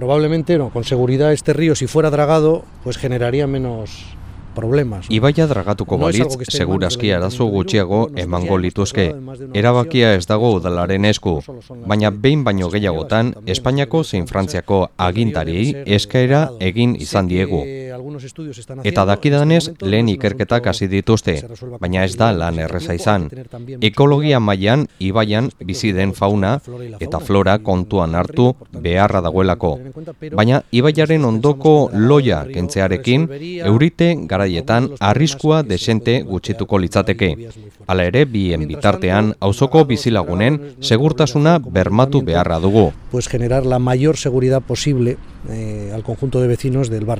probablemente no, con seguridad este río si fuera dragado, pues generaría menos problemas. Ibaia dragatuko balitz, segurazki arazo gutxiago emango lituzke. Erabakia ez dago udalaren esku, baina behin baino gehiagotan Espainiako zein Frantziako agintariei eskaera egin izan diegu. Eta dakidanez lehen ikerketak hasi dituzte, baina ez da lan erreza izan. Ekologia mailan ibaian bizi den fauna eta flora kontuan hartu beharra dagoelako. Baina ibaiaren ondoko loia kentzearekin eurite garaietan arriskua desente gutxituko litzateke. Hala ere, bien bitartean, auzoko bizilagunen segurtasuna bermatu beharra dugu. Pues generar la mayor seguridad posible eh, al conjunto de vecinos del barrio.